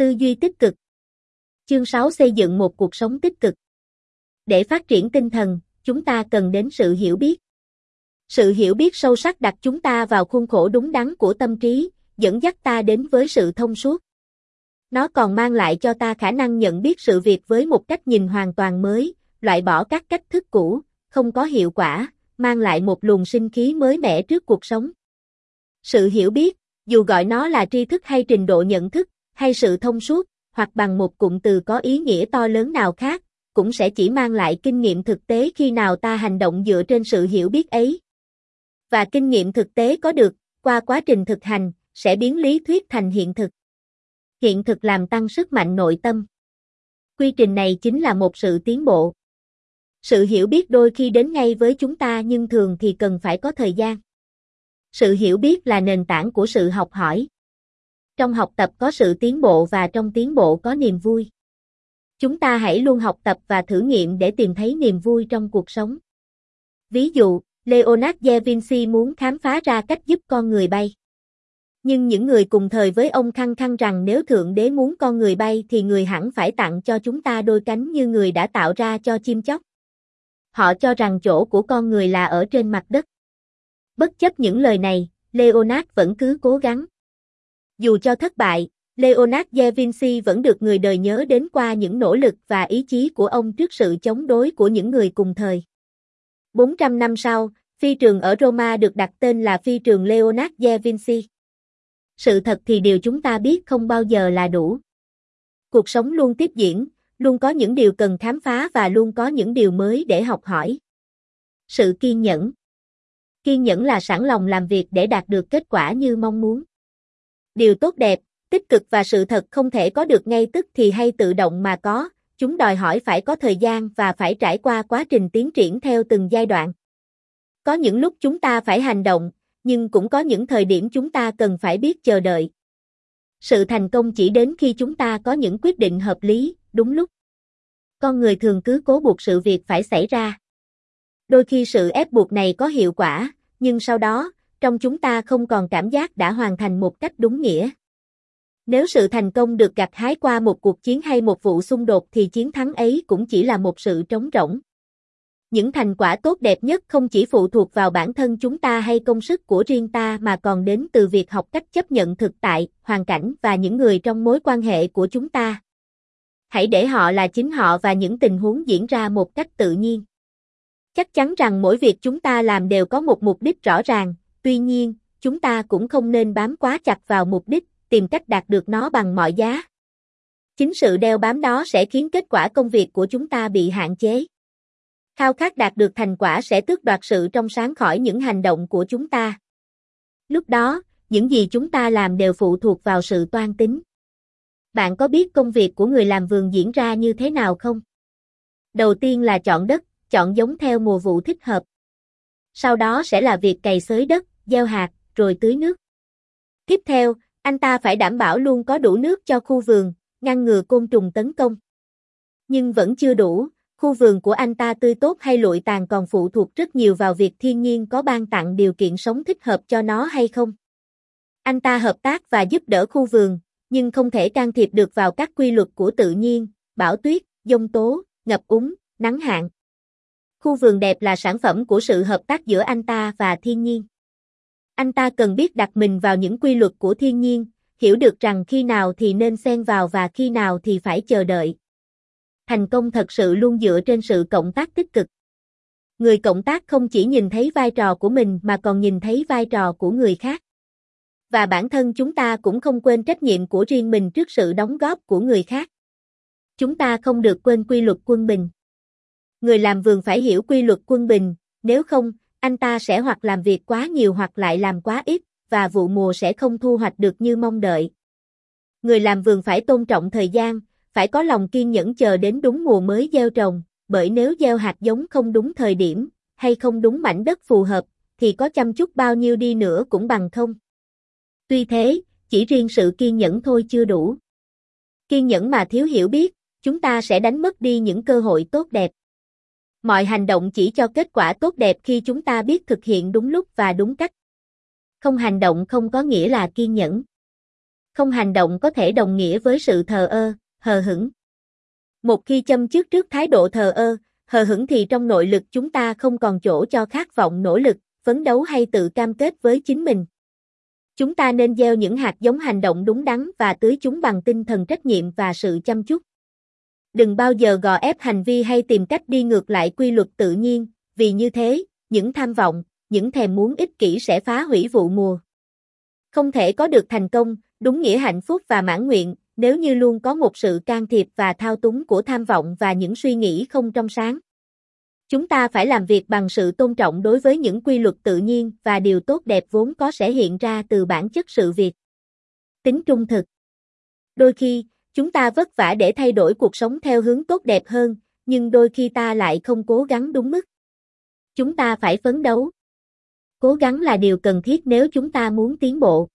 Tư duy tích cực. Chương 6 xây dựng một cuộc sống tích cực. Để phát triển tinh thần, chúng ta cần đến sự hiểu biết. Sự hiểu biết sâu sắc đặt chúng ta vào khuôn khổ đúng đắn của tâm trí, dẫn dắt ta đến với sự thông suốt. Nó còn mang lại cho ta khả năng nhận biết sự việc với một cách nhìn hoàn toàn mới, loại bỏ các cách thức cũ, không có hiệu quả, mang lại một luồng sinh khí mới mẻ trước cuộc sống. Sự hiểu biết, dù gọi nó là tri thức hay trình độ nhận thức, hay sự thông suốt, hoặc bằng một cụm từ có ý nghĩa to lớn nào khác, cũng sẽ chỉ mang lại kinh nghiệm thực tế khi nào ta hành động dựa trên sự hiểu biết ấy. Và kinh nghiệm thực tế có được, qua quá trình thực hành, sẽ biến lý thuyết thành hiện thực. Hiện thực làm tăng sức mạnh nội tâm. Quy trình này chính là một sự tiến bộ. Sự hiểu biết đôi khi đến ngay với chúng ta nhưng thường thì cần phải có thời gian. Sự hiểu biết là nền tảng của sự học hỏi. Trong học tập có sự tiến bộ và trong tiến bộ có niềm vui. Chúng ta hãy luôn học tập và thử nghiệm để tìm thấy niềm vui trong cuộc sống. Ví dụ, Leonardo da Vinci muốn khám phá ra cách giúp con người bay. Nhưng những người cùng thời với ông khăng khăng rằng nếu Thượng Đế muốn con người bay thì người hẳn phải tặng cho chúng ta đôi cánh như người đã tạo ra cho chim chóc. Họ cho rằng chỗ của con người là ở trên mặt đất. Bất chấp những lời này, Leonard vẫn cứ cố gắng. Dù cho thất bại, Leonardo da Vinci vẫn được người đời nhớ đến qua những nỗ lực và ý chí của ông trước sự chống đối của những người cùng thời. 400 năm sau, phi trường ở Roma được đặt tên là phi trường Leonardo da Vinci. Sự thật thì điều chúng ta biết không bao giờ là đủ. Cuộc sống luôn tiếp diễn, luôn có những điều cần khám phá và luôn có những điều mới để học hỏi. Sự kiên nhẫn Kiên nhẫn là sẵn lòng làm việc để đạt được kết quả như mong muốn. Điều tốt đẹp, tích cực và sự thật không thể có được ngay tức thì hay tự động mà có, chúng đòi hỏi phải có thời gian và phải trải qua quá trình tiến triển theo từng giai đoạn. Có những lúc chúng ta phải hành động, nhưng cũng có những thời điểm chúng ta cần phải biết chờ đợi. Sự thành công chỉ đến khi chúng ta có những quyết định hợp lý, đúng lúc. Con người thường cứ cố buộc sự việc phải xảy ra. Đôi khi sự ép buộc này có hiệu quả, nhưng sau đó, trong chúng ta không còn cảm giác đã hoàn thành một cách đúng nghĩa. Nếu sự thành công được gặt hái qua một cuộc chiến hay một vụ xung đột thì chiến thắng ấy cũng chỉ là một sự trống rỗng. Những thành quả tốt đẹp nhất không chỉ phụ thuộc vào bản thân chúng ta hay công sức của riêng ta mà còn đến từ việc học cách chấp nhận thực tại, hoàn cảnh và những người trong mối quan hệ của chúng ta. Hãy để họ là chính họ và những tình huống diễn ra một cách tự nhiên. Chắc chắn rằng mỗi việc chúng ta làm đều có một mục đích rõ ràng, tuy nhiên, chúng ta cũng không nên bám quá chặt vào mục đích, tìm cách đạt được nó bằng mọi giá. Chính sự đeo bám đó sẽ khiến kết quả công việc của chúng ta bị hạn chế. Khao khát đạt được thành quả sẽ tước đoạt sự trong sáng khỏi những hành động của chúng ta. Lúc đó, những gì chúng ta làm đều phụ thuộc vào sự toan tính. Bạn có biết công việc của người làm vườn diễn ra như thế nào không? Đầu tiên là chọn đất, chọn giống theo mùa vụ thích hợp. Sau đó sẽ là việc cày xới đất, gieo hạt, rồi tưới nước. Tiếp theo, anh ta phải đảm bảo luôn có đủ nước cho khu vườn, ngăn ngừa côn trùng tấn công. Nhưng vẫn chưa đủ, khu vườn của anh ta tươi tốt hay lụi tàn còn phụ thuộc rất nhiều vào việc thiên nhiên có ban tặng điều kiện sống thích hợp cho nó hay không. Anh ta hợp tác và giúp đỡ khu vườn, nhưng không thể can thiệp được vào các quy luật của tự nhiên, bão tuyết, dông tố, ngập úng, nắng hạn. Khu vườn đẹp là sản phẩm của sự hợp tác giữa anh ta và thiên nhiên. Anh ta cần biết đặt mình vào những quy luật của thiên nhiên, hiểu được rằng khi nào thì nên xen vào và khi nào thì phải chờ đợi. Thành công thật sự luôn dựa trên sự cộng tác tích cực. Người cộng tác không chỉ nhìn thấy vai trò của mình mà còn nhìn thấy vai trò của người khác. Và bản thân chúng ta cũng không quên trách nhiệm của riêng mình trước sự đóng góp của người khác. Chúng ta không được quên quy luật quân bình. Người làm vườn phải hiểu quy luật quân bình, nếu không, anh ta sẽ hoặc làm việc quá nhiều hoặc lại làm quá ít, và vụ mùa sẽ không thu hoạch được như mong đợi. Người làm vườn phải tôn trọng thời gian, phải có lòng kiên nhẫn chờ đến đúng mùa mới gieo trồng, bởi nếu gieo hạt giống không đúng thời điểm, hay không đúng mảnh đất phù hợp, thì có chăm chút bao nhiêu đi nữa cũng bằng không. Tuy thế, chỉ riêng sự kiên nhẫn thôi chưa đủ. Kiên nhẫn mà thiếu hiểu biết, chúng ta sẽ đánh mất đi những cơ hội tốt đẹp. Mọi hành động chỉ cho kết quả tốt đẹp khi chúng ta biết thực hiện đúng lúc và đúng cách. Không hành động không có nghĩa là kiên nhẫn. Không hành động có thể đồng nghĩa với sự thờ ơ, hờ hững. Một khi châm trước trước thái độ thờ ơ, hờ hững thì trong nội lực chúng ta không còn chỗ cho khát vọng nỗ lực, phấn đấu hay tự cam kết với chính mình. Chúng ta nên gieo những hạt giống hành động đúng đắn và tưới chúng bằng tinh thần trách nhiệm và sự chăm chút. Đừng bao giờ gò ép hành vi hay tìm cách đi ngược lại quy luật tự nhiên, vì như thế, những tham vọng, những thèm muốn ích kỷ sẽ phá hủy vụ mùa. Không thể có được thành công, đúng nghĩa hạnh phúc và mãn nguyện, nếu như luôn có một sự can thiệp và thao túng của tham vọng và những suy nghĩ không trong sáng. Chúng ta phải làm việc bằng sự tôn trọng đối với những quy luật tự nhiên và điều tốt đẹp vốn có sẽ hiện ra từ bản chất sự việc. Tính trung thực Đôi khi, chúng ta vất vả để thay đổi cuộc sống theo hướng tốt đẹp hơn, nhưng đôi khi ta lại không cố gắng đúng mức. Chúng ta phải phấn đấu. Cố gắng là điều cần thiết nếu chúng ta muốn tiến bộ.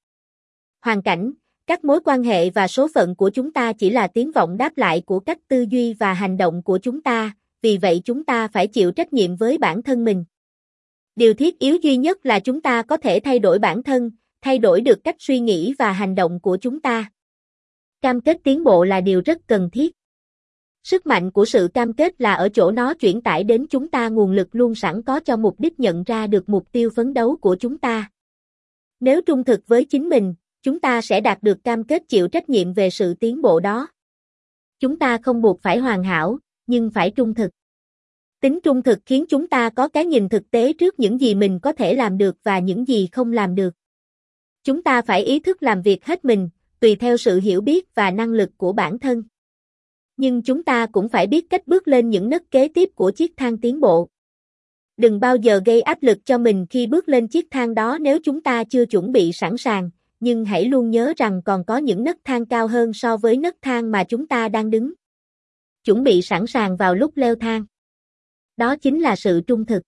Hoàn cảnh, các mối quan hệ và số phận của chúng ta chỉ là tiếng vọng đáp lại của cách tư duy và hành động của chúng ta, vì vậy chúng ta phải chịu trách nhiệm với bản thân mình. Điều thiết yếu duy nhất là chúng ta có thể thay đổi bản thân, thay đổi được cách suy nghĩ và hành động của chúng ta. Cam kết tiến bộ là điều rất cần thiết. Sức mạnh của sự cam kết là ở chỗ nó chuyển tải đến chúng ta nguồn lực luôn sẵn có cho mục đích nhận ra được mục tiêu phấn đấu của chúng ta. Nếu trung thực với chính mình, chúng ta sẽ đạt được cam kết chịu trách nhiệm về sự tiến bộ đó. Chúng ta không buộc phải hoàn hảo, nhưng phải trung thực. Tính trung thực khiến chúng ta có cái nhìn thực tế trước những gì mình có thể làm được và những gì không làm được. Chúng ta phải ý thức làm việc hết mình, tùy theo sự hiểu biết và năng lực của bản thân. Nhưng chúng ta cũng phải biết cách bước lên những nấc kế tiếp của chiếc thang tiến bộ. Đừng bao giờ gây áp lực cho mình khi bước lên chiếc thang đó nếu chúng ta chưa chuẩn bị sẵn sàng, nhưng hãy luôn nhớ rằng còn có những nấc thang cao hơn so với nấc thang mà chúng ta đang đứng. Chuẩn bị sẵn sàng vào lúc leo thang. Đó chính là sự trung thực.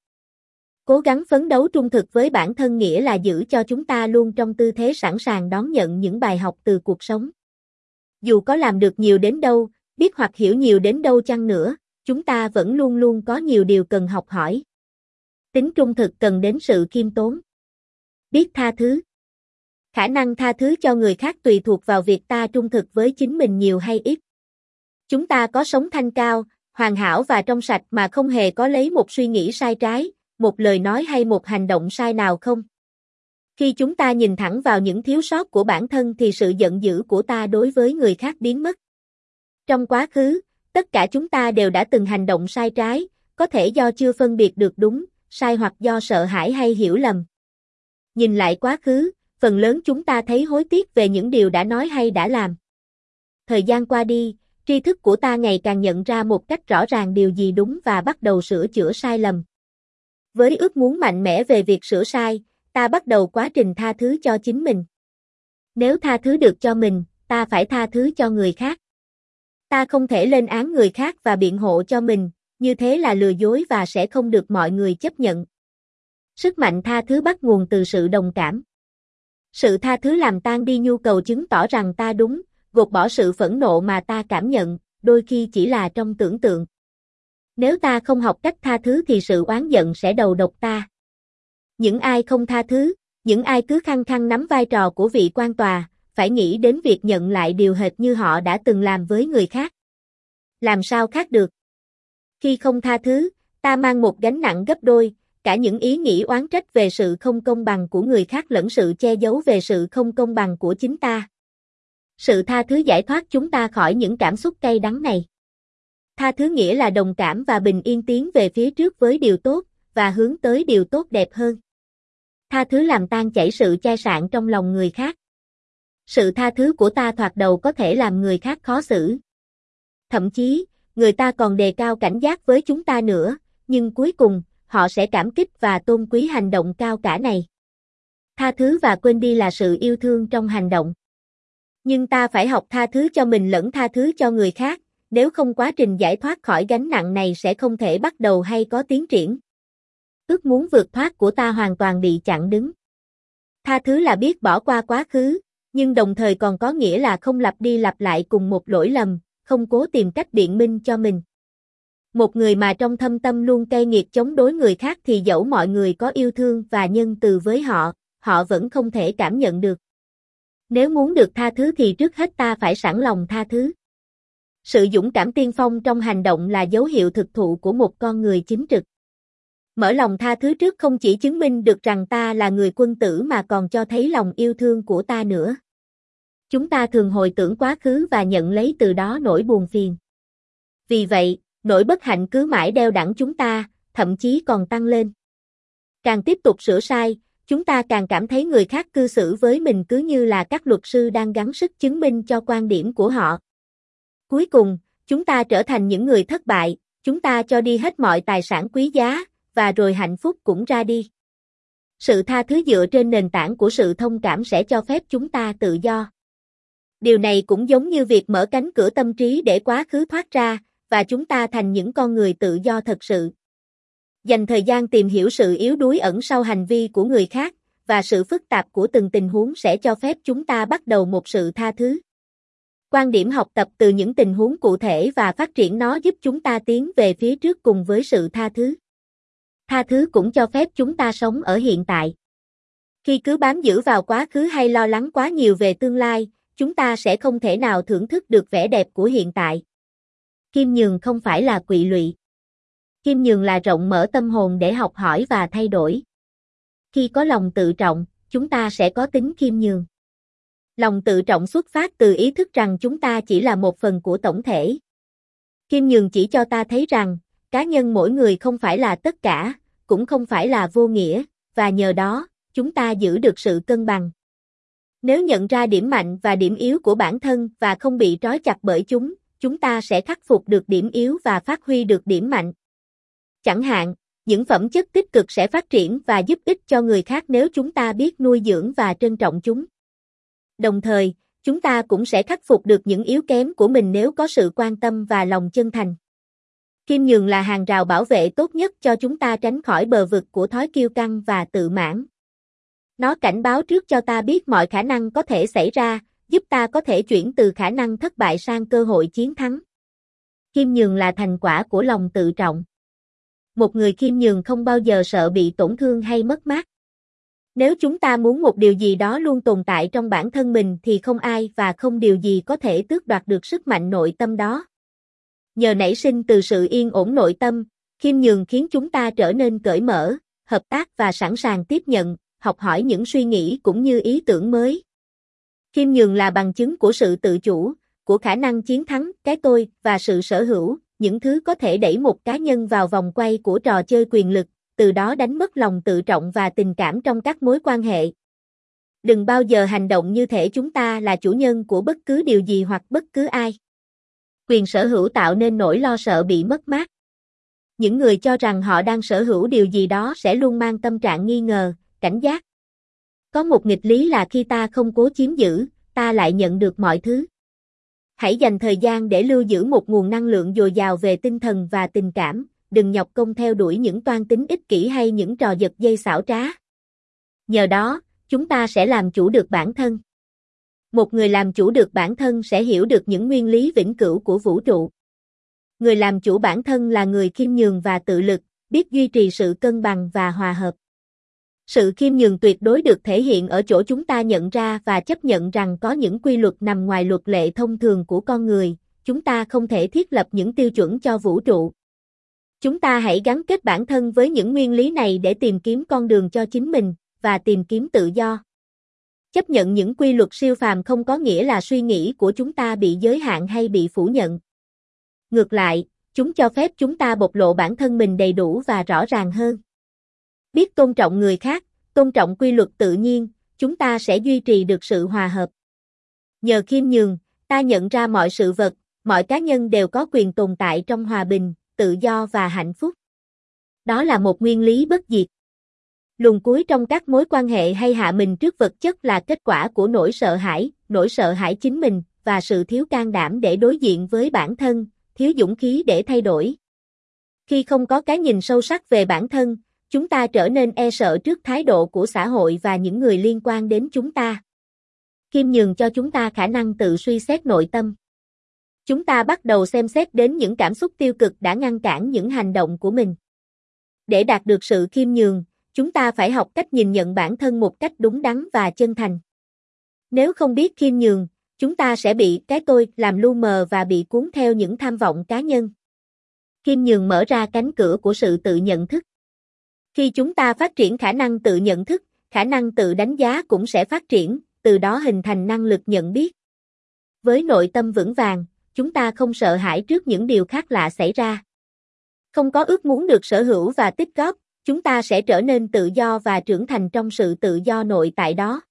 Cố gắng phấn đấu trung thực với bản thân nghĩa là giữ cho chúng ta luôn trong tư thế sẵn sàng đón nhận những bài học từ cuộc sống. Dù có làm được nhiều đến đâu, biết hoặc hiểu nhiều đến đâu chăng nữa, chúng ta vẫn luôn luôn có nhiều điều cần học hỏi. Tính trung thực cần đến sự khiêm tốn. Biết tha thứ. Khả năng tha thứ cho người khác tùy thuộc vào việc ta trung thực với chính mình nhiều hay ít. Chúng ta có sống thanh cao, hoàn hảo và trong sạch mà không hề có lấy một suy nghĩ sai trái, một lời nói hay một hành động sai nào không? Khi chúng ta nhìn thẳng vào những thiếu sót của bản thân thì sự giận dữ của ta đối với người khác biến mất. Trong quá khứ, tất cả chúng ta đều đã từng hành động sai trái, có thể do chưa phân biệt được đúng, sai hoặc do sợ hãi hay hiểu lầm. Nhìn lại quá khứ, phần lớn chúng ta thấy hối tiếc về những điều đã nói hay đã làm. Thời gian qua đi, tri thức của ta ngày càng nhận ra một cách rõ ràng điều gì đúng và bắt đầu sửa chữa sai lầm. Với ước muốn mạnh mẽ về việc sửa sai, ta bắt đầu quá trình tha thứ cho chính mình. Nếu tha thứ được cho mình, ta phải tha thứ cho người khác. Ta không thể lên án người khác và biện hộ cho mình, như thế là lừa dối và sẽ không được mọi người chấp nhận. Sức mạnh tha thứ bắt nguồn từ sự đồng cảm. Sự tha thứ làm tan đi nhu cầu chứng tỏ rằng ta đúng, gột bỏ sự phẫn nộ mà ta cảm nhận, đôi khi chỉ là trong tưởng tượng. Nếu ta không học cách tha thứ thì sự oán giận sẽ đầu độc ta. Những ai không tha thứ, những ai cứ khăng khăng nắm vai trò của vị quan tòa, phải nghĩ đến việc nhận lại điều hệt như họ đã từng làm với người khác. Làm sao khác được? Khi không tha thứ, ta mang một gánh nặng gấp đôi, cả những ý nghĩ oán trách về sự không công bằng của người khác lẫn sự che giấu về sự không công bằng của chính ta. Sự tha thứ giải thoát chúng ta khỏi những cảm xúc cay đắng này. Tha thứ nghĩa là đồng cảm và bình yên tiến về phía trước với điều tốt, và hướng tới điều tốt đẹp hơn. Tha thứ làm tan chảy sự chai sạn trong lòng người khác. Sự tha thứ của ta thoạt đầu có thể làm người khác khó xử. Thậm chí, người ta còn đề cao cảnh giác với chúng ta nữa, nhưng cuối cùng, họ sẽ cảm kích và tôn quý hành động cao cả này. Tha thứ và quên đi là sự yêu thương trong hành động. Nhưng ta phải học tha thứ cho mình lẫn tha thứ cho người khác, nếu không quá trình giải thoát khỏi gánh nặng này sẽ không thể bắt đầu hay có tiến triển. Ước muốn vượt thoát của ta hoàn toàn bị chặn đứng. Tha thứ là biết bỏ qua quá khứ, nhưng đồng thời còn có nghĩa là không lặp đi lặp lại cùng một lỗi lầm, không cố tìm cách biện minh cho mình. Một người mà trong thâm tâm luôn cay nghiệt chống đối người khác thì dẫu mọi người có yêu thương và nhân từ với họ, họ vẫn không thể cảm nhận được. Nếu muốn được tha thứ thì trước hết ta phải sẵn lòng tha thứ. Sự dũng cảm tiên phong trong hành động là dấu hiệu thực thụ của một con người chính trực. Mở lòng tha thứ trước không chỉ chứng minh được rằng ta là người quân tử mà còn cho thấy lòng yêu thương của ta nữa. Chúng ta thường hồi tưởng quá khứ và nhận lấy từ đó nỗi buồn phiền. Vì vậy, nỗi bất hạnh cứ mãi đeo đẳng chúng ta, thậm chí còn tăng lên. Càng tiếp tục sửa sai, chúng ta càng cảm thấy người khác cư xử với mình cứ như là các luật sư đang gắng sức chứng minh cho quan điểm của họ. Cuối cùng, chúng ta trở thành những người thất bại, chúng ta cho đi hết mọi tài sản quý giá, và rồi hạnh phúc cũng ra đi. Sự tha thứ dựa trên nền tảng của sự thông cảm sẽ cho phép chúng ta tự do. Điều này cũng giống như việc mở cánh cửa tâm trí để quá khứ thoát ra, và chúng ta thành những con người tự do thật sự. Dành thời gian tìm hiểu sự yếu đuối ẩn sau hành vi của người khác, và sự phức tạp của từng tình huống sẽ cho phép chúng ta bắt đầu một sự tha thứ. Quan điểm học tập từ những tình huống cụ thể và phát triển nó giúp chúng ta tiến về phía trước cùng với sự tha thứ. Tha thứ cũng cho phép chúng ta sống ở hiện tại. Khi cứ bám giữ vào quá khứ hay lo lắng quá nhiều về tương lai, chúng ta sẽ không thể nào thưởng thức được vẻ đẹp của hiện tại. Kim Nhường không phải là quỵ lụy. Kim Nhường là rộng mở tâm hồn để học hỏi và thay đổi. Khi có lòng tự trọng, chúng ta sẽ có tính kim nhường. Lòng tự trọng xuất phát từ ý thức rằng chúng ta chỉ là một phần của tổng thể. Kim nhường chỉ cho ta thấy rằng, cá nhân mỗi người không phải là tất cả, cũng không phải là vô nghĩa, và nhờ đó, chúng ta giữ được sự cân bằng. Nếu nhận ra điểm mạnh và điểm yếu của bản thân và không bị trói chặt bởi chúng, chúng ta sẽ khắc phục được điểm yếu và phát huy được điểm mạnh. Chẳng hạn, những phẩm chất tích cực sẽ phát triển và giúp ích cho người khác nếu chúng ta biết nuôi dưỡng và trân trọng chúng. Đồng thời, chúng ta cũng sẽ khắc phục được những yếu kém của mình nếu có sự quan tâm và lòng chân thành. Kim nhường là hàng rào bảo vệ tốt nhất cho chúng ta tránh khỏi bờ vực của thói kiêu căng và tự mãn. Nó cảnh báo trước cho ta biết mọi khả năng có thể xảy ra, giúp ta có thể chuyển từ khả năng thất bại sang cơ hội chiến thắng. Kim nhường là thành quả của lòng tự trọng. Một người kim nhường không bao giờ sợ bị tổn thương hay mất mát. Nếu chúng ta muốn một điều gì đó luôn tồn tại trong bản thân mình thì không ai và không điều gì có thể tước đoạt được sức mạnh nội tâm đó. Nhờ nảy sinh từ sự yên ổn nội tâm, khiêm nhường khiến chúng ta trở nên cởi mở, hợp tác và sẵn sàng tiếp nhận, học hỏi những suy nghĩ cũng như ý tưởng mới. Khiêm nhường là bằng chứng của sự tự chủ, của khả năng chiến thắng cái tôi và sự sở hữu, những thứ có thể đẩy một cá nhân vào vòng quay của trò chơi quyền lực, từ đó đánh mất lòng tự trọng và tình cảm trong các mối quan hệ. Đừng bao giờ hành động như thể chúng ta là chủ nhân của bất cứ điều gì hoặc bất cứ ai. Quyền sở hữu tạo nên nỗi lo sợ bị mất mát. Những người cho rằng họ đang sở hữu điều gì đó sẽ luôn mang tâm trạng nghi ngờ, cảnh giác. Có một nghịch lý là khi ta không cố chiếm giữ, ta lại nhận được mọi thứ. Hãy dành thời gian để lưu giữ một nguồn năng lượng dồi dào về tinh thần và tình cảm, đừng nhọc công theo đuổi những toan tính ích kỷ hay những trò giật dây xảo trá. Nhờ đó, chúng ta sẽ làm chủ được bản thân. Một người làm chủ được bản thân sẽ hiểu được những nguyên lý vĩnh cửu của vũ trụ. Người làm chủ bản thân là người khiêm nhường và tự lực, biết duy trì sự cân bằng và hòa hợp. Sự khiêm nhường tuyệt đối được thể hiện ở chỗ chúng ta nhận ra và chấp nhận rằng có những quy luật nằm ngoài luật lệ thông thường của con người, chúng ta không thể thiết lập những tiêu chuẩn cho vũ trụ. Chúng ta hãy gắn kết bản thân với những nguyên lý này để tìm kiếm con đường cho chính mình và tìm kiếm tự do. Chấp nhận những quy luật siêu phàm không có nghĩa là suy nghĩ của chúng ta bị giới hạn hay bị phủ nhận. Ngược lại, chúng cho phép chúng ta bộc lộ bản thân mình đầy đủ và rõ ràng hơn. Biết tôn trọng người khác, tôn trọng quy luật tự nhiên, chúng ta sẽ duy trì được sự hòa hợp. Nhờ khiêm nhường, ta nhận ra mọi sự vật, mọi cá nhân đều có quyền tồn tại trong hòa bình, tự do và hạnh phúc. Đó là một nguyên lý bất diệt. Luồng cuối trong các mối quan hệ hay hạ mình trước vật chất là kết quả của nỗi sợ hãi, nỗi sợ hãi chính mình, và sự thiếu can đảm để đối diện với bản thân, thiếu dũng khí để thay đổi. Khi không có cái nhìn sâu sắc về bản thân, chúng ta trở nên e sợ trước thái độ của xã hội và những người liên quan đến chúng ta. Kim nhường cho chúng ta khả năng tự suy xét nội tâm. Chúng ta bắt đầu xem xét đến những cảm xúc tiêu cực đã ngăn cản những hành động của mình. Để đạt được sự khiêm nhường, chúng ta phải học cách nhìn nhận bản thân một cách đúng đắn và chân thành. Nếu không biết khiêm nhường, chúng ta sẽ bị cái tôi làm lu mờ và bị cuốn theo những tham vọng cá nhân. khiêm nhường mở ra cánh cửa của sự tự nhận thức. Khi chúng ta phát triển khả năng tự nhận thức, khả năng tự đánh giá cũng sẽ phát triển, từ đó hình thành năng lực nhận biết. Với nội tâm vững vàng, chúng ta không sợ hãi trước những điều khác lạ xảy ra. Không có ước muốn được sở hữu và tích góp, chúng ta sẽ trở nên tự do và trưởng thành trong sự tự do nội tại đó.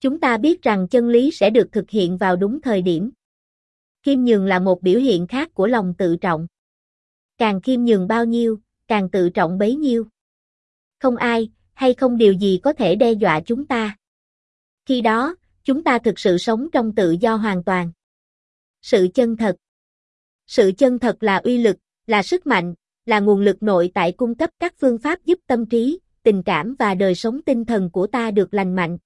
Chúng ta biết rằng chân lý sẽ được thực hiện vào đúng thời điểm. Kim nhường là một biểu hiện khác của lòng tự trọng. Càng kim nhường bao nhiêu, càng tự trọng bấy nhiêu. Không ai, hay không điều gì có thể đe dọa chúng ta. Khi đó, chúng ta thực sự sống trong tự do hoàn toàn. Sự chân thật Sự chân thật là uy lực, là sức mạnh, là nguồn lực nội tại cung cấp các phương pháp giúp tâm trí, tình cảm và đời sống tinh thần của ta được lành mạnh.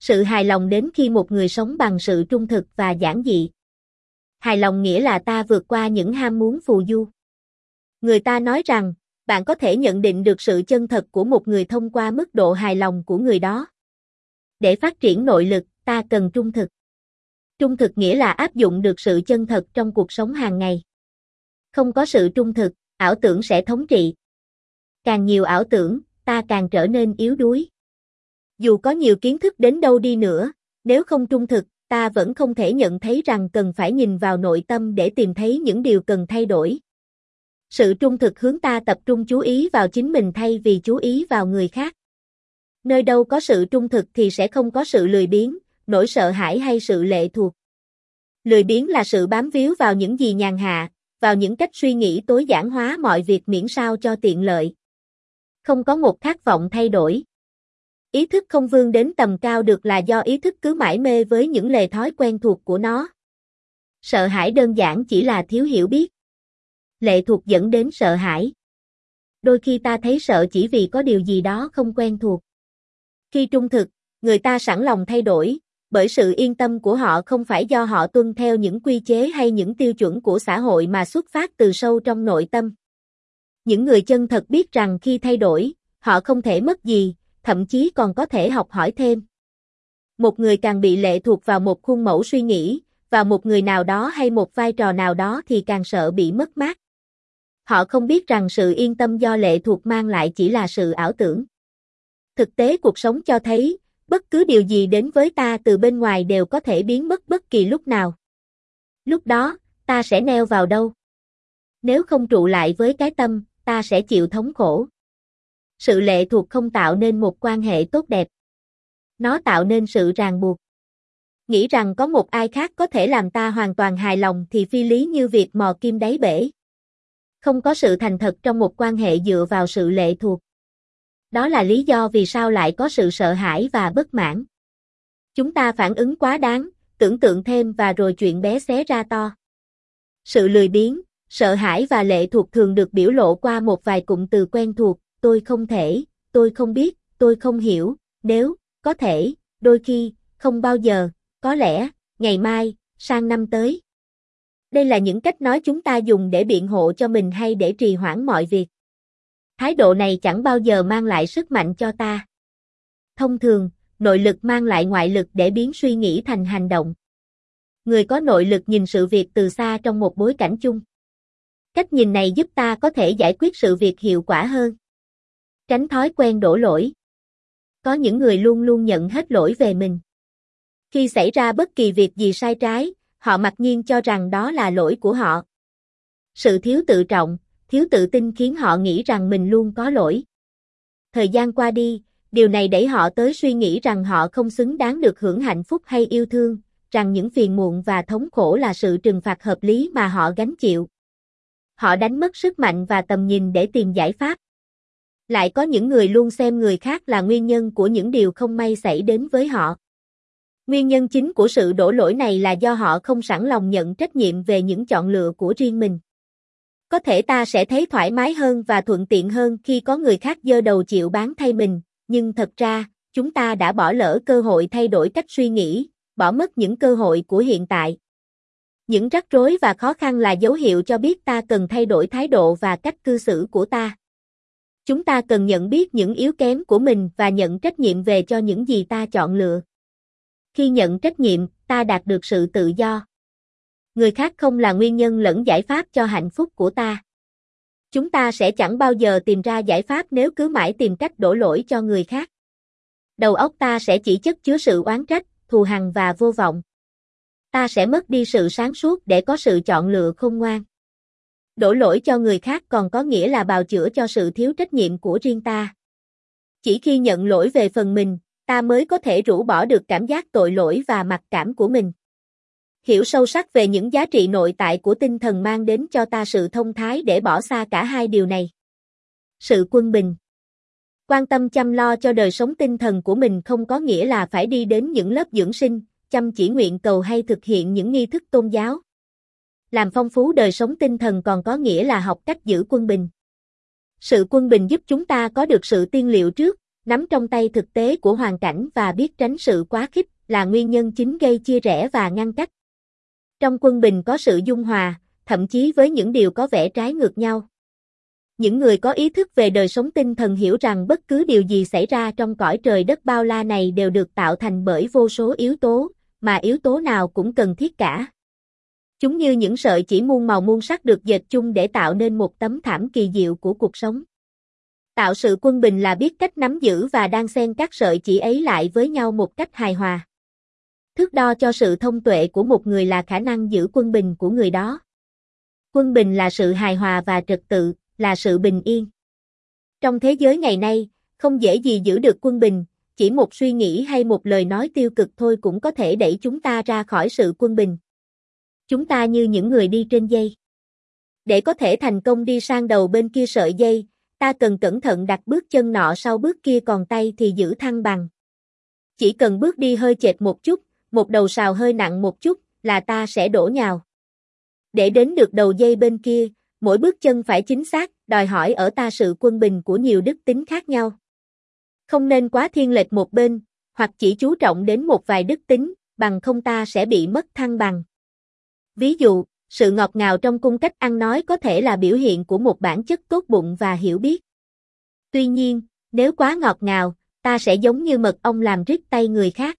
Sự hài lòng đến khi một người sống bằng sự trung thực và giản dị. Hài lòng nghĩa là ta vượt qua những ham muốn phù du. Người ta nói rằng, bạn có thể nhận định được sự chân thật của một người thông qua mức độ hài lòng của người đó. Để phát triển nội lực, ta cần trung thực. Trung thực nghĩa là áp dụng được sự chân thật trong cuộc sống hàng ngày. Không có sự trung thực, ảo tưởng sẽ thống trị. Càng nhiều ảo tưởng, ta càng trở nên yếu đuối. Dù có nhiều kiến thức đến đâu đi nữa, nếu không trung thực, ta vẫn không thể nhận thấy rằng cần phải nhìn vào nội tâm để tìm thấy những điều cần thay đổi. Sự trung thực hướng ta tập trung chú ý vào chính mình thay vì chú ý vào người khác. Nơi đâu có sự trung thực thì sẽ không có sự lười biếng, nỗi sợ hãi hay sự lệ thuộc. Lười biếng là sự bám víu vào những gì nhàn hạ, vào những cách suy nghĩ tối giản hóa mọi việc miễn sao cho tiện lợi. Không có một khát vọng thay đổi. Ý thức không vươn đến tầm cao được là do ý thức cứ mãi mê với những lề thói quen thuộc của nó. Sợ hãi đơn giản chỉ là thiếu hiểu biết. Lệ thuộc dẫn đến sợ hãi. Đôi khi ta thấy sợ chỉ vì có điều gì đó không quen thuộc. Khi trung thực, người ta sẵn lòng thay đổi, bởi sự yên tâm của họ không phải do họ tuân theo những quy chế hay những tiêu chuẩn của xã hội mà xuất phát từ sâu trong nội tâm. Những người chân thật biết rằng khi thay đổi, họ không thể mất gì, thậm chí còn có thể học hỏi thêm. Một người càng bị lệ thuộc vào một khuôn mẫu suy nghĩ, và một người nào đó hay một vai trò nào đó thì càng sợ bị mất mát. Họ không biết rằng sự yên tâm do lệ thuộc mang lại chỉ là sự ảo tưởng. Thực tế cuộc sống cho thấy, bất cứ điều gì đến với ta từ bên ngoài đều có thể biến mất bất kỳ lúc nào. Lúc đó, ta sẽ neo vào đâu? Nếu không trụ lại với cái tâm, ta sẽ chịu thống khổ. Sự lệ thuộc không tạo nên một quan hệ tốt đẹp. Nó tạo nên sự ràng buộc. Nghĩ rằng có một ai khác có thể làm ta hoàn toàn hài lòng thì phi lý như việc mò kim đáy bể. Không có sự thành thật trong một quan hệ dựa vào sự lệ thuộc. Đó là lý do vì sao lại có sự sợ hãi và bất mãn. Chúng ta phản ứng quá đáng, tưởng tượng thêm và rồi chuyện bé xé ra to. Sự lười biếng, sợ hãi và lệ thuộc thường được biểu lộ qua một vài cụm từ quen thuộc, tôi không thể, tôi không biết, tôi không hiểu, nếu, có thể, đôi khi, không bao giờ, có lẽ, ngày mai, sang năm tới. Đây là những cách nói chúng ta dùng để biện hộ cho mình hay để trì hoãn mọi việc. Thái độ này chẳng bao giờ mang lại sức mạnh cho ta. Thông thường, nội lực mang lại ngoại lực để biến suy nghĩ thành hành động. Người có nội lực nhìn sự việc từ xa trong một bối cảnh chung. Cách nhìn này giúp ta có thể giải quyết sự việc hiệu quả hơn. Tránh thói quen đổ lỗi. Có những người luôn luôn nhận hết lỗi về mình. Khi xảy ra bất kỳ việc gì sai trái, họ mặc nhiên cho rằng đó là lỗi của họ. Sự thiếu tự trọng, thiếu tự tin khiến họ nghĩ rằng mình luôn có lỗi. Thời gian qua đi, điều này đẩy họ tới suy nghĩ rằng họ không xứng đáng được hưởng hạnh phúc hay yêu thương, rằng những phiền muộn và thống khổ là sự trừng phạt hợp lý mà họ gánh chịu. Họ đánh mất sức mạnh và tầm nhìn để tìm giải pháp. Lại có những người luôn xem người khác là nguyên nhân của những điều không may xảy đến với họ. Nguyên nhân chính của sự đổ lỗi này là do họ không sẵn lòng nhận trách nhiệm về những chọn lựa của riêng mình. Có thể ta sẽ thấy thoải mái hơn và thuận tiện hơn khi có người khác dơ đầu chịu bán thay mình, nhưng thật ra, chúng ta đã bỏ lỡ cơ hội thay đổi cách suy nghĩ, bỏ mất những cơ hội của hiện tại. Những rắc rối và khó khăn là dấu hiệu cho biết ta cần thay đổi thái độ và cách cư xử của ta. Chúng ta cần nhận biết những yếu kém của mình và nhận trách nhiệm về cho những gì ta chọn lựa. Khi nhận trách nhiệm, ta đạt được sự tự do. Người khác không là nguyên nhân lẫn giải pháp cho hạnh phúc của ta. Chúng ta sẽ chẳng bao giờ tìm ra giải pháp nếu cứ mãi tìm cách đổ lỗi cho người khác. Đầu óc ta sẽ chỉ chất chứa sự oán trách, thù hằn và vô vọng. Ta sẽ mất đi sự sáng suốt để có sự chọn lựa khôn ngoan. Đổ lỗi cho người khác còn có nghĩa là bào chữa cho sự thiếu trách nhiệm của riêng ta. Chỉ khi nhận lỗi về phần mình, ta mới có thể rũ bỏ được cảm giác tội lỗi và mặc cảm của mình. Hiểu sâu sắc về những giá trị nội tại của tinh thần mang đến cho ta sự thông thái để bỏ xa cả hai điều này. Sự quân bình Quan tâm chăm lo cho đời sống tinh thần của mình không có nghĩa là phải đi đến những lớp dưỡng sinh, chăm chỉ nguyện cầu hay thực hiện những nghi thức tôn giáo. Làm phong phú đời sống tinh thần còn có nghĩa là học cách giữ quân bình. Sự quân bình giúp chúng ta có được sự tiên liệu trước, nắm trong tay thực tế của hoàn cảnh và biết tránh sự quá khích là nguyên nhân chính gây chia rẽ và ngăn cách. Trong quân bình có sự dung hòa, thậm chí với những điều có vẻ trái ngược nhau. Những người có ý thức về đời sống tinh thần hiểu rằng bất cứ điều gì xảy ra trong cõi trời đất bao la này đều được tạo thành bởi vô số yếu tố, mà yếu tố nào cũng cần thiết cả. Chúng như những sợi chỉ muôn màu muôn sắc được dệt chung để tạo nên một tấm thảm kỳ diệu của cuộc sống. Tạo sự quân bình là biết cách nắm giữ và đan xen các sợi chỉ ấy lại với nhau một cách hài hòa. Thước đo cho sự thông tuệ của một người là khả năng giữ quân bình của người đó. Quân bình là sự hài hòa và trật tự, là sự bình yên. Trong thế giới ngày nay, không dễ gì giữ được quân bình, chỉ một suy nghĩ hay một lời nói tiêu cực thôi cũng có thể đẩy chúng ta ra khỏi sự quân bình. Chúng ta như những người đi trên dây. Để có thể thành công đi sang đầu bên kia sợi dây, ta cần cẩn thận đặt bước chân nọ sau bước kia còn tay thì giữ thăng bằng. Chỉ cần bước đi hơi chệch một chút, một đầu sào hơi nặng một chút, là ta sẽ đổ nhào. Để đến được đầu dây bên kia, mỗi bước chân phải chính xác, đòi hỏi ở ta sự quân bình của nhiều đức tính khác nhau. Không nên quá thiên lệch một bên, hoặc chỉ chú trọng đến một vài đức tính, bằng không ta sẽ bị mất thăng bằng. Ví dụ, sự ngọt ngào trong cung cách ăn nói có thể là biểu hiện của một bản chất tốt bụng và hiểu biết. Tuy nhiên, nếu quá ngọt ngào, ta sẽ giống như mật ong làm rít tay người khác.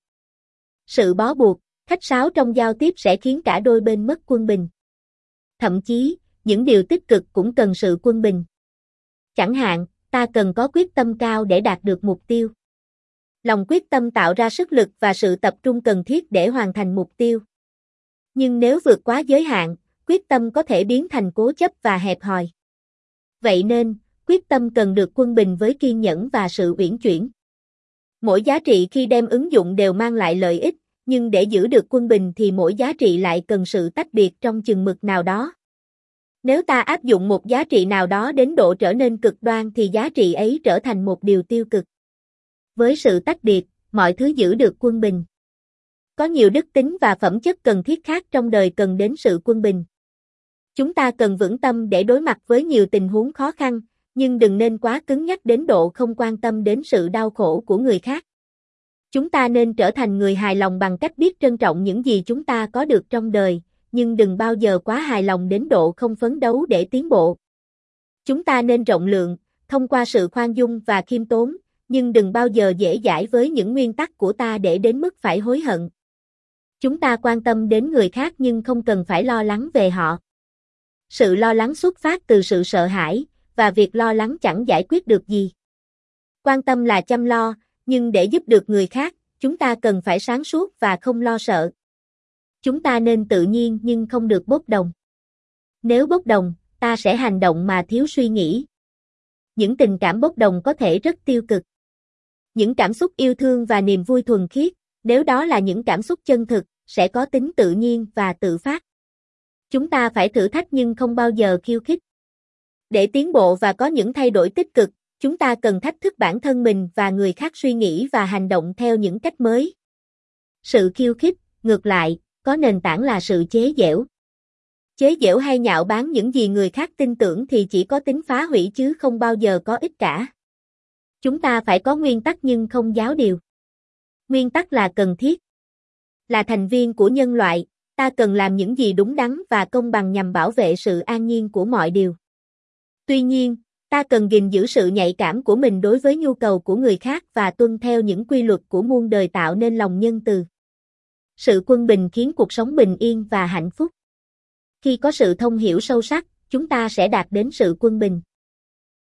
Sự bó buộc, khách sáo trong giao tiếp sẽ khiến cả đôi bên mất quân bình. Thậm chí, những điều tích cực cũng cần sự quân bình. Chẳng hạn, ta cần có quyết tâm cao để đạt được mục tiêu. Lòng quyết tâm tạo ra sức lực và sự tập trung cần thiết để hoàn thành mục tiêu. Nhưng nếu vượt quá giới hạn, quyết tâm có thể biến thành cố chấp và hẹp hòi. Vậy nên, quyết tâm cần được quân bình với kiên nhẫn và sự uyển chuyển. Mỗi giá trị khi đem ứng dụng đều mang lại lợi ích, nhưng để giữ được quân bình thì mỗi giá trị lại cần sự tách biệt trong chừng mực nào đó. Nếu ta áp dụng một giá trị nào đó đến độ trở nên cực đoan thì giá trị ấy trở thành một điều tiêu cực. Với sự tách biệt, mọi thứ giữ được quân bình. Có nhiều đức tính và phẩm chất cần thiết khác trong đời cần đến sự quân bình. Chúng ta cần vững tâm để đối mặt với nhiều tình huống khó khăn, nhưng đừng nên quá cứng nhắc đến độ không quan tâm đến sự đau khổ của người khác. Chúng ta nên trở thành người hài lòng bằng cách biết trân trọng những gì chúng ta có được trong đời, nhưng đừng bao giờ quá hài lòng đến độ không phấn đấu để tiến bộ. Chúng ta nên rộng lượng, thông qua sự khoan dung và khiêm tốn, nhưng đừng bao giờ dễ dãi với những nguyên tắc của ta để đến mức phải hối hận. Chúng ta quan tâm đến người khác nhưng không cần phải lo lắng về họ. Sự lo lắng xuất phát từ sự sợ hãi, và việc lo lắng chẳng giải quyết được gì. Quan tâm là chăm lo, nhưng để giúp được người khác, chúng ta cần phải sáng suốt và không lo sợ. Chúng ta nên tự nhiên nhưng không được bốc đồng. Nếu bốc đồng, ta sẽ hành động mà thiếu suy nghĩ. Những tình cảm bốc đồng có thể rất tiêu cực. Những cảm xúc yêu thương và niềm vui thuần khiết, nếu đó là những cảm xúc chân thực, sẽ có tính tự nhiên và tự phát. Chúng ta phải thử thách nhưng không bao giờ khiêu khích. Để tiến bộ và có những thay đổi tích cực, chúng ta cần thách thức bản thân mình và người khác suy nghĩ và hành động theo những cách mới. Sự khiêu khích, ngược lại, có nền tảng là sự chế giễu. Chế giễu hay nhạo báng những gì người khác tin tưởng thì chỉ có tính phá hủy chứ không bao giờ có ích cả. Chúng ta phải có nguyên tắc nhưng không giáo điều. Nguyên tắc là cần thiết. Là thành viên của nhân loại, ta cần làm những gì đúng đắn và công bằng nhằm bảo vệ sự an nhiên của mọi điều. Tuy nhiên, ta cần gìn giữ sự nhạy cảm của mình đối với nhu cầu của người khác và tuân theo những quy luật của muôn đời tạo nên lòng nhân từ. Sự quân bình khiến cuộc sống bình yên và hạnh phúc. Khi có sự thông hiểu sâu sắc, chúng ta sẽ đạt đến sự quân bình.